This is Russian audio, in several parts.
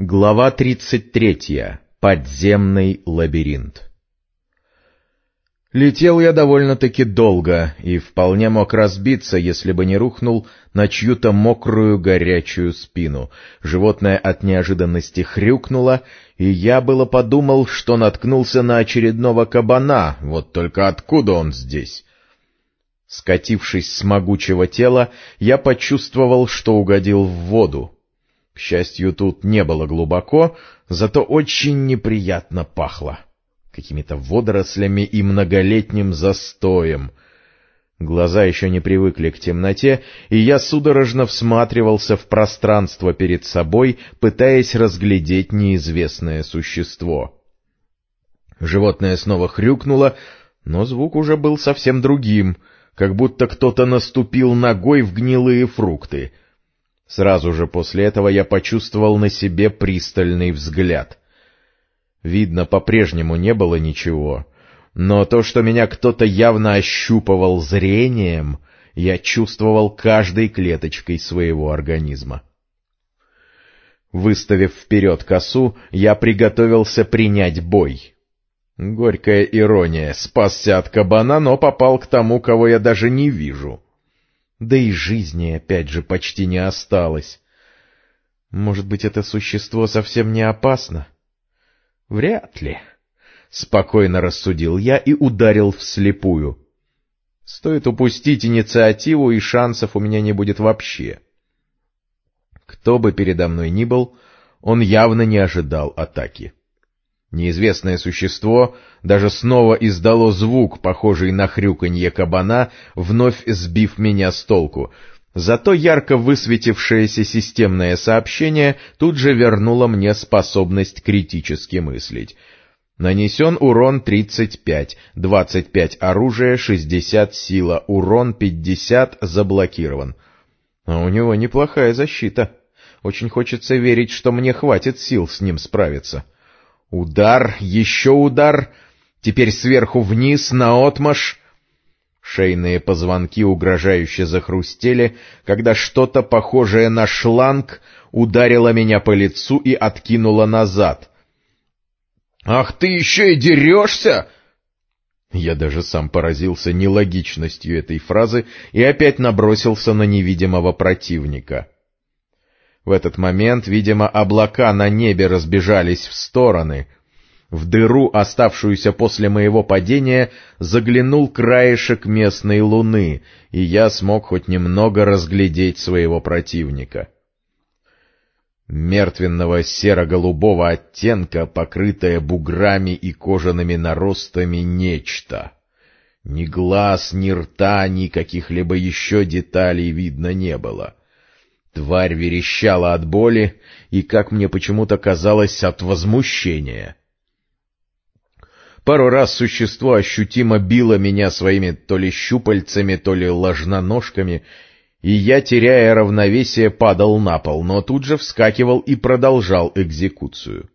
Глава 33. Подземный лабиринт. Летел я довольно-таки долго и вполне мог разбиться, если бы не рухнул на чью-то мокрую горячую спину. Животное от неожиданности хрюкнуло, и я было подумал, что наткнулся на очередного кабана, вот только откуда он здесь? Скатившись с могучего тела, я почувствовал, что угодил в воду. К счастью, тут не было глубоко, зато очень неприятно пахло. Какими-то водорослями и многолетним застоем. Глаза еще не привыкли к темноте, и я судорожно всматривался в пространство перед собой, пытаясь разглядеть неизвестное существо. Животное снова хрюкнуло, но звук уже был совсем другим, как будто кто-то наступил ногой в гнилые фрукты — Сразу же после этого я почувствовал на себе пристальный взгляд. Видно, по-прежнему не было ничего, но то, что меня кто-то явно ощупывал зрением, я чувствовал каждой клеточкой своего организма. Выставив вперед косу, я приготовился принять бой. Горькая ирония, спасся от кабана, но попал к тому, кого я даже не вижу. Да и жизни, опять же, почти не осталось. Может быть, это существо совсем не опасно? Вряд ли. Спокойно рассудил я и ударил вслепую. Стоит упустить инициативу, и шансов у меня не будет вообще. Кто бы передо мной ни был, он явно не ожидал атаки. Неизвестное существо даже снова издало звук, похожий на хрюканье кабана, вновь сбив меня с толку. Зато ярко высветившееся системное сообщение тут же вернуло мне способность критически мыслить. Нанесен урон 35, 25 оружие, 60 сила, урон 50 заблокирован. А у него неплохая защита. Очень хочется верить, что мне хватит сил с ним справиться. — Удар, еще удар, теперь сверху вниз, наотмашь. Шейные позвонки угрожающе захрустели, когда что-то похожее на шланг ударило меня по лицу и откинуло назад. «Ах, ты еще и дерешься!» Я даже сам поразился нелогичностью этой фразы и опять набросился на невидимого противника. В этот момент, видимо, облака на небе разбежались в стороны. В дыру, оставшуюся после моего падения, заглянул краешек местной луны, и я смог хоть немного разглядеть своего противника. Мертвенного серо-голубого оттенка, покрытое буграми и кожаными наростами нечто. Ни глаз, ни рта, ни каких-либо еще деталей видно не было. Тварь верещала от боли и, как мне почему-то казалось, от возмущения. Пару раз существо ощутимо било меня своими то ли щупальцами, то ли ложноножками, и я, теряя равновесие, падал на пол, но тут же вскакивал и продолжал экзекуцию.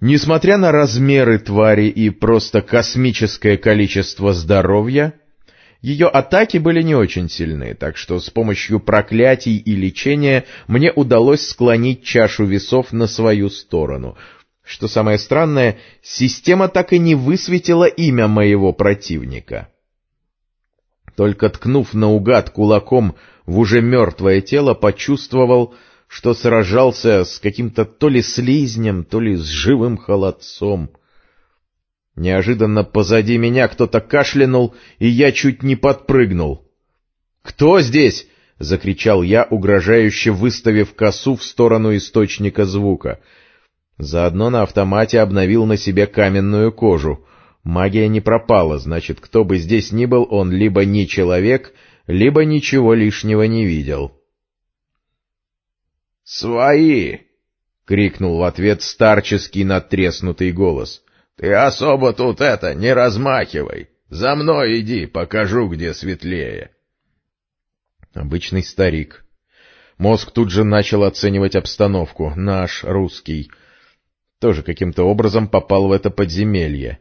Несмотря на размеры твари и просто космическое количество здоровья, ее атаки были не очень сильны, так что с помощью проклятий и лечения мне удалось склонить чашу весов на свою сторону. Что самое странное, система так и не высветила имя моего противника. Только ткнув наугад кулаком в уже мертвое тело, почувствовал, что сражался с каким-то то ли слизнем, то ли с живым холодцом. Неожиданно позади меня кто-то кашлянул, и я чуть не подпрыгнул. «Кто здесь?» — закричал я, угрожающе выставив косу в сторону источника звука. Заодно на автомате обновил на себе каменную кожу. Магия не пропала, значит, кто бы здесь ни был, он либо не человек, либо ничего лишнего не видел. «Свои!» — крикнул в ответ старческий надтреснутый голос. Ты особо тут это, не размахивай. За мной иди, покажу, где светлее. Обычный старик. Мозг тут же начал оценивать обстановку. Наш, русский. Тоже каким-то образом попал в это подземелье.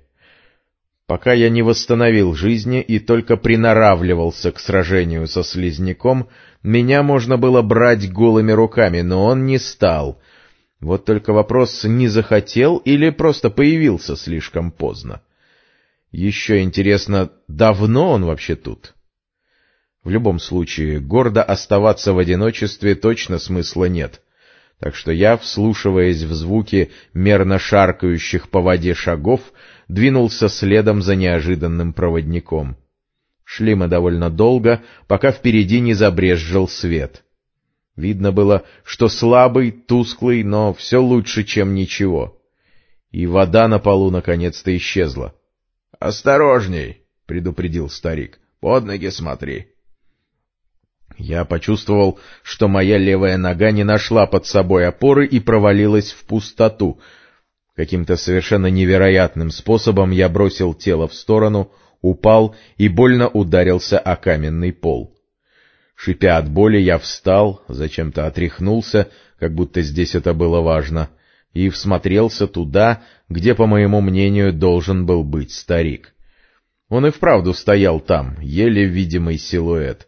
Пока я не восстановил жизни и только приноравливался к сражению со слизняком, меня можно было брать голыми руками, но он не стал. Вот только вопрос, не захотел или просто появился слишком поздно. Еще интересно, давно он вообще тут? В любом случае, гордо оставаться в одиночестве точно смысла нет. Так что я, вслушиваясь в звуки мерно шаркающих по воде шагов, двинулся следом за неожиданным проводником. Шли мы довольно долго, пока впереди не забрезжил свет. Видно было, что слабый, тусклый, но все лучше, чем ничего. И вода на полу наконец-то исчезла. — Осторожней! — предупредил старик. — Под ноги смотри. Я почувствовал, что моя левая нога не нашла под собой опоры и провалилась в пустоту. Каким-то совершенно невероятным способом я бросил тело в сторону, упал и больно ударился о каменный пол. Шипя от боли, я встал, зачем-то отряхнулся, как будто здесь это было важно, и всмотрелся туда, где, по моему мнению, должен был быть старик. Он и вправду стоял там, еле видимый силуэт.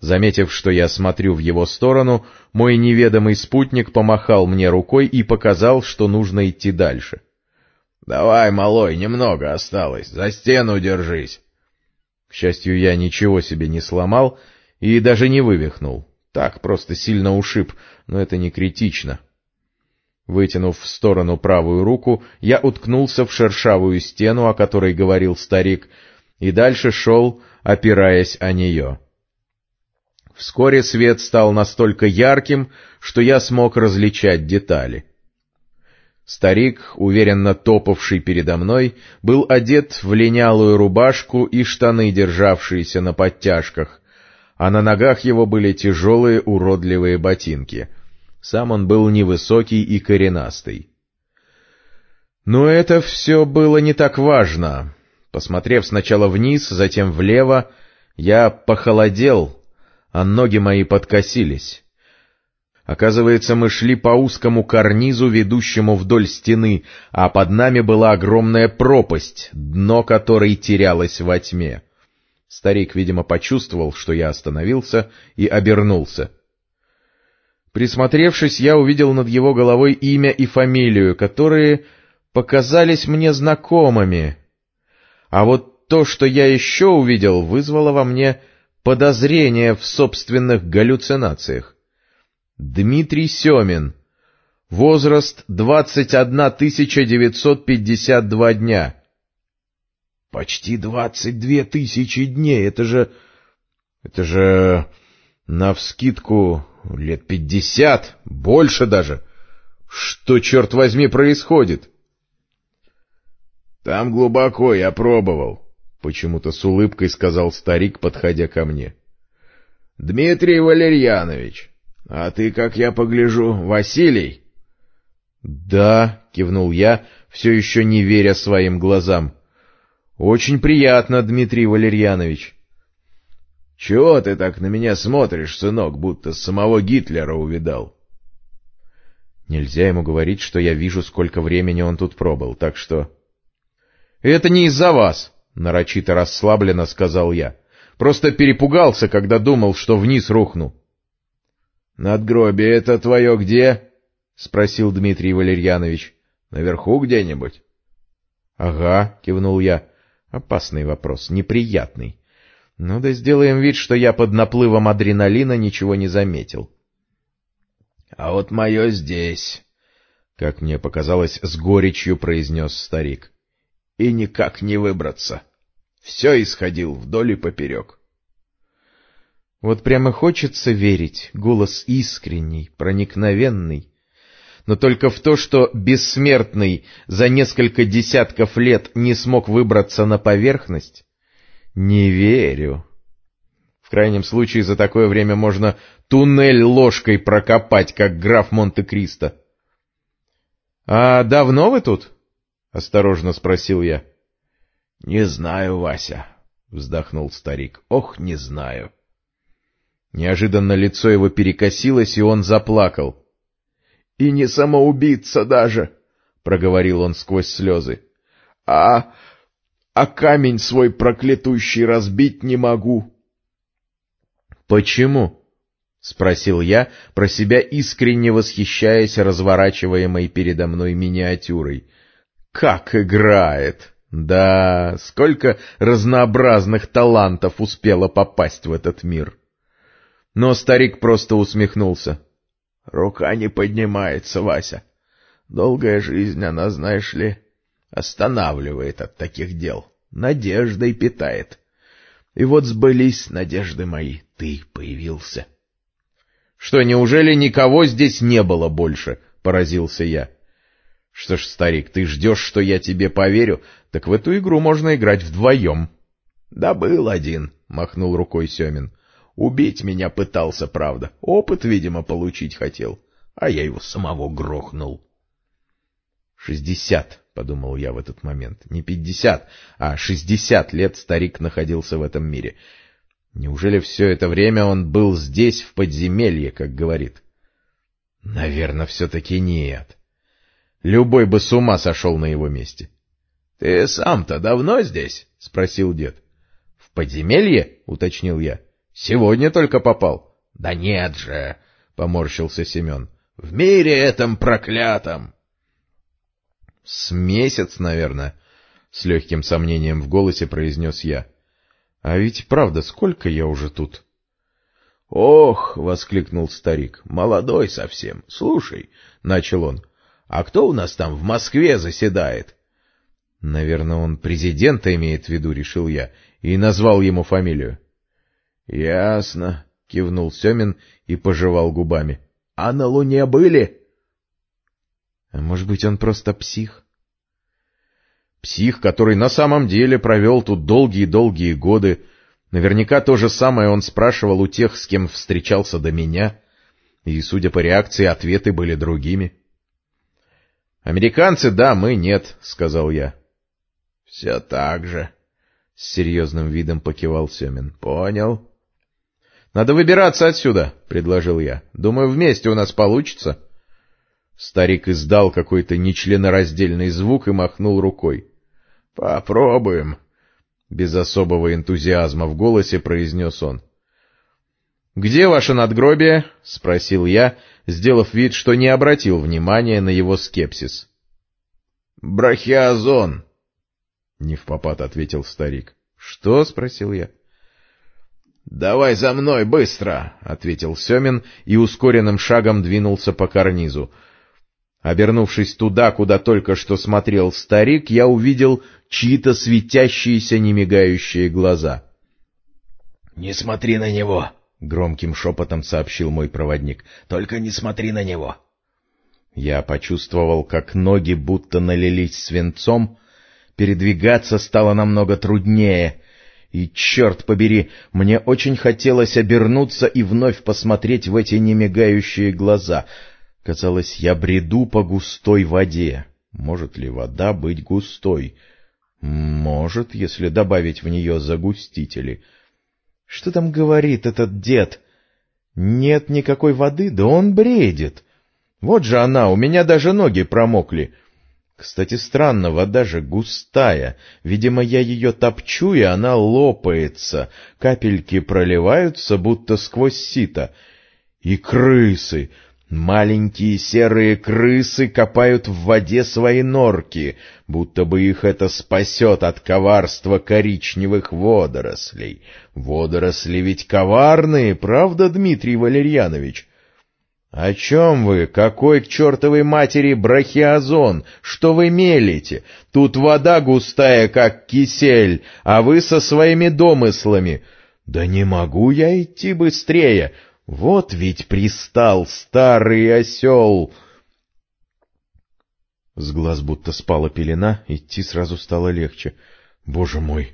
Заметив, что я смотрю в его сторону, мой неведомый спутник помахал мне рукой и показал, что нужно идти дальше. — Давай, малой, немного осталось, за стену держись. К счастью, я ничего себе не сломал и даже не вывихнул. Так, просто сильно ушиб, но это не критично. Вытянув в сторону правую руку, я уткнулся в шершавую стену, о которой говорил старик, и дальше шел, опираясь о нее. Вскоре свет стал настолько ярким, что я смог различать детали. Старик, уверенно топавший передо мной, был одет в линялую рубашку и штаны, державшиеся на подтяжках, а на ногах его были тяжелые уродливые ботинки. Сам он был невысокий и коренастый. Но это все было не так важно. Посмотрев сначала вниз, затем влево, я похолодел, а ноги мои подкосились. Оказывается, мы шли по узкому карнизу, ведущему вдоль стены, а под нами была огромная пропасть, дно которой терялось во тьме. Старик, видимо, почувствовал, что я остановился, и обернулся. Присмотревшись, я увидел над его головой имя и фамилию, которые показались мне знакомыми. А вот то, что я еще увидел, вызвало во мне подозрение в собственных галлюцинациях. Дмитрий Семин. Возраст 21 952 дня. Почти двадцать две тысячи дней, это же... Это же... Навскидку лет пятьдесят, больше даже. Что, черт возьми, происходит? Там глубоко, я пробовал, — почему-то с улыбкой сказал старик, подходя ко мне. — Дмитрий Валерьянович, — А ты, как я погляжу, Василий? — Да, — кивнул я, все еще не веря своим глазам. — Очень приятно, Дмитрий Валерьянович. — Чего ты так на меня смотришь, сынок, будто самого Гитлера увидал? Нельзя ему говорить, что я вижу, сколько времени он тут пробыл, так что... — Это не из-за вас, — нарочито расслабленно сказал я. — Просто перепугался, когда думал, что вниз рухну. — Надгробие это твое где? — спросил Дмитрий Валерьянович. — Наверху где-нибудь? — Ага, — кивнул я. — Опасный вопрос, неприятный. Ну да сделаем вид, что я под наплывом адреналина ничего не заметил. — А вот мое здесь, — как мне показалось, с горечью произнес старик. — И никак не выбраться. Все исходил вдоль и поперек. — вот прямо хочется верить, голос искренний, проникновенный. Но только в то, что бессмертный за несколько десятков лет не смог выбраться на поверхность, не верю. В крайнем случае за такое время можно туннель ложкой прокопать, как граф Монте-Кристо. — А давно вы тут? — осторожно спросил я. — Не знаю, Вася, — вздохнул старик. — Ох, не знаю. Неожиданно лицо его перекосилось, и он заплакал. — И не самоубийца даже, — проговорил он сквозь слезы. — А... а камень свой проклятущий разбить не могу. — Почему? — спросил я, про себя искренне восхищаясь разворачиваемой передо мной миниатюрой. «Как играет!» Да, сколько разнообразных талантов успело попасть в этот мир. Но старик просто усмехнулся. — Рука не поднимается, Вася. Долгая жизнь, она, знаешь ли, останавливает от таких дел, надеждой питает. И вот сбылись надежды мои, ты появился. — Что, неужели никого здесь не было больше? — поразился я. — Что ж, старик, ты ждешь, что я тебе поверю, так в эту игру можно играть вдвоем. — Да был один, — махнул рукой Семин. — Убить меня пытался, правда. Опыт, видимо, получить хотел. А я его самого грохнул. — Шестьдесят, — подумал я в этот момент. Не пятьдесят, а шестьдесят лет старик находился в этом мире. Неужели все это время он был здесь, в подземелье, как говорит? Наверное, все-таки нет. Любой бы с ума сошел на его месте. — Ты сам-то давно здесь? — спросил дед. — В подземелье? — уточнил я. — Сегодня только попал. — Да нет же, — поморщился Семен. — В мире этом проклятом. — С месяц, наверное, — с легким сомнением в голосе произнес я. — А ведь правда, сколько я уже тут? — Ох, — воскликнул старик, — молодой совсем. Слушай, — начал он, — а кто у нас там в Москве заседает? Наверное, он президента имеет в виду, решил я, и назвал ему фамилию. — Ясно, — кивнул Семин и пожевал губами. — А на Луне были? — А может быть, он просто псих? Псих, который на самом деле провел тут долгие-долгие годы. Наверняка то же самое он спрашивал у тех, с кем встречался до меня. И, судя по реакции, ответы были другими. — Американцы — да, мы — нет, — сказал я. — Все так же, — с серьезным видом покивал Семин. — Понял. — Надо выбираться отсюда, — предложил я. — Думаю, вместе у нас получится. Старик издал какой-то нечленораздельный звук и махнул рукой. — Попробуем, — без особого энтузиазма в голосе произнес он. — Где ваше надгробие? — спросил я, сделав вид, что не обратил внимания на его скепсис. — в попад ответил старик. — Что? — спросил я. — Давай за мной, быстро! — ответил Семин и ускоренным шагом двинулся по карнизу. Обернувшись туда, куда только что смотрел старик, я увидел чьи-то светящиеся, немигающие глаза. — Не смотри на него! — громким шепотом сообщил мой проводник. — Только не смотри на него! Я почувствовал, как ноги будто налились свинцом, Передвигаться стало намного труднее. И, черт побери, мне очень хотелось обернуться и вновь посмотреть в эти немигающие глаза. Казалось, я бреду по густой воде. Может ли вода быть густой? Может, если добавить в нее загустители. Что там говорит этот дед? Нет никакой воды, да он бредит. Вот же она, у меня даже ноги промокли. — кстати, странно, вода же густая. Видимо, я ее топчу, и она лопается. Капельки проливаются, будто сквозь сито. И крысы! Маленькие серые крысы копают в воде свои норки, будто бы их это спасет от коварства коричневых водорослей. Водоросли ведь коварные, правда, Дмитрий Валерьянович? «О чем вы? Какой к чертовой матери брахиозон? Что вы мелите? Тут вода густая, как кисель, а вы со своими домыслами. Да не могу я идти быстрее. Вот ведь пристал старый осел!» С глаз будто спала пелена, идти сразу стало легче. «Боже мой!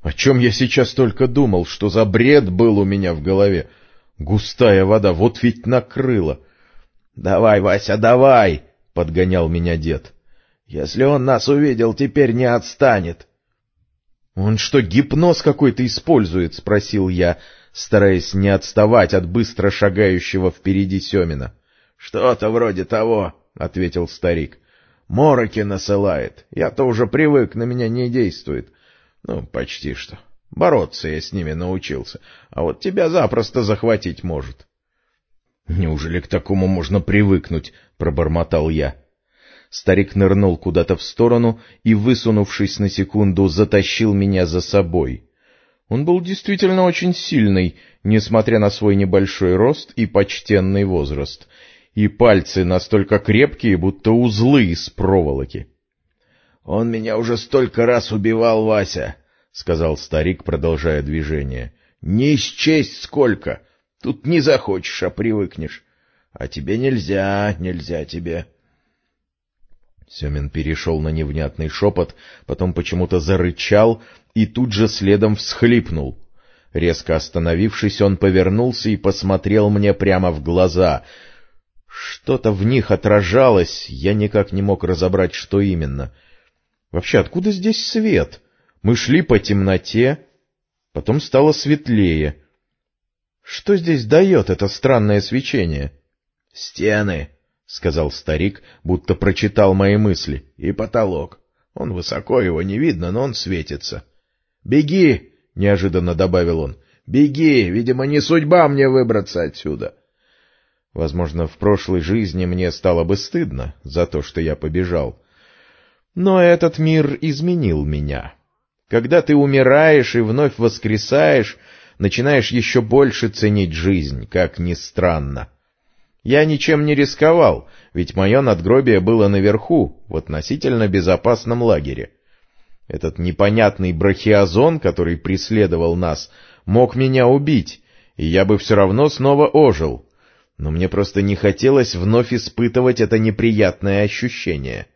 О чем я сейчас только думал? Что за бред был у меня в голове?» Густая вода, вот ведь накрыла. — Давай, Вася, давай! — подгонял меня дед. — Если он нас увидел, теперь не отстанет. — Он что, гипноз какой-то использует? — спросил я, стараясь не отставать от быстро шагающего впереди Семина. — Что-то вроде того, — ответил старик. — Мороки насылает. Я-то уже привык, на меня не действует. Ну, почти что. — Бороться я с ними научился, а вот тебя запросто захватить может. Неужели к такому можно привыкнуть? — пробормотал я. Старик нырнул куда-то в сторону и, высунувшись на секунду, затащил меня за собой. Он был действительно очень сильный, несмотря на свой небольшой рост и почтенный возраст, и пальцы настолько крепкие, будто узлы из проволоки. — Он меня уже столько раз убивал, Вася, — сказал старик, продолжая движение. — Не счесть сколько! Тут не захочешь, а привыкнешь. А тебе нельзя, нельзя тебе. Семин перешел на невнятный шепот, потом почему-то зарычал и тут же следом всхлипнул. Резко остановившись, он повернулся и посмотрел мне прямо в глаза. Что-то в них отражалось, я никак не мог разобрать, что именно. Вообще, откуда здесь свет? Мы шли по темноте, потом стало светлее. Что здесь дает это странное свечение? — Стены, — сказал старик, будто прочитал мои мысли. — И потолок. Он высоко, его не видно, но он светится. — Беги! — неожиданно добавил он. — Беги! Видимо, не судьба мне выбраться отсюда. Возможно, в прошлой жизни мне стало бы стыдно за то, что я побежал. Но этот мир изменил меня. Когда ты умираешь и вновь воскресаешь, начинаешь еще больше ценить жизнь, как ни странно. Я ничем не рисковал, ведь мое надгробие было наверху, в относительно безопасном лагере. Этот непонятный брахиозон, который преследовал нас, мог меня убить, и я бы все равно снова ожил. Но мне просто не хотелось вновь испытывать это неприятное ощущение.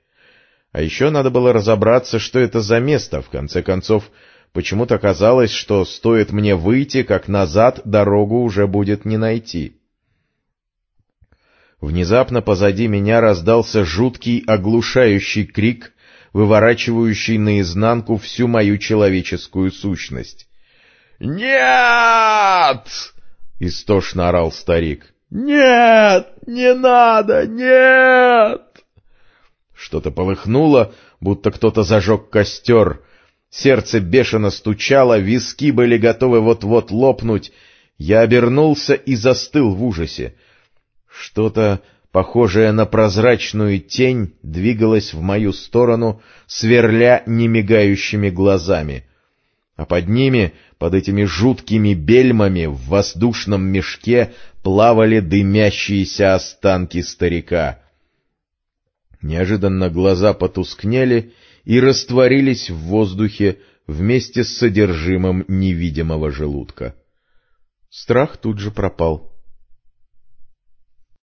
А еще надо было разобраться, что это за место, в конце концов, почему-то казалось, что стоит мне выйти, как назад дорогу уже будет не найти. Внезапно позади меня раздался жуткий оглушающий крик, выворачивающий наизнанку всю мою человеческую сущность. «Нет!» — истошно орал старик. «Нет! Не надо! Нет!» Что-то полыхнуло, будто кто-то зажег костер. Сердце бешено стучало, виски были готовы вот-вот лопнуть. Я обернулся и застыл в ужасе. Что-то, похожее на прозрачную тень, двигалось в мою сторону, сверля немигающими глазами. А под ними, под этими жуткими бельмами, в воздушном мешке плавали дымящиеся останки старика. Неожиданно глаза потускнели и растворились в воздухе вместе с содержимым невидимого желудка. Страх тут же пропал.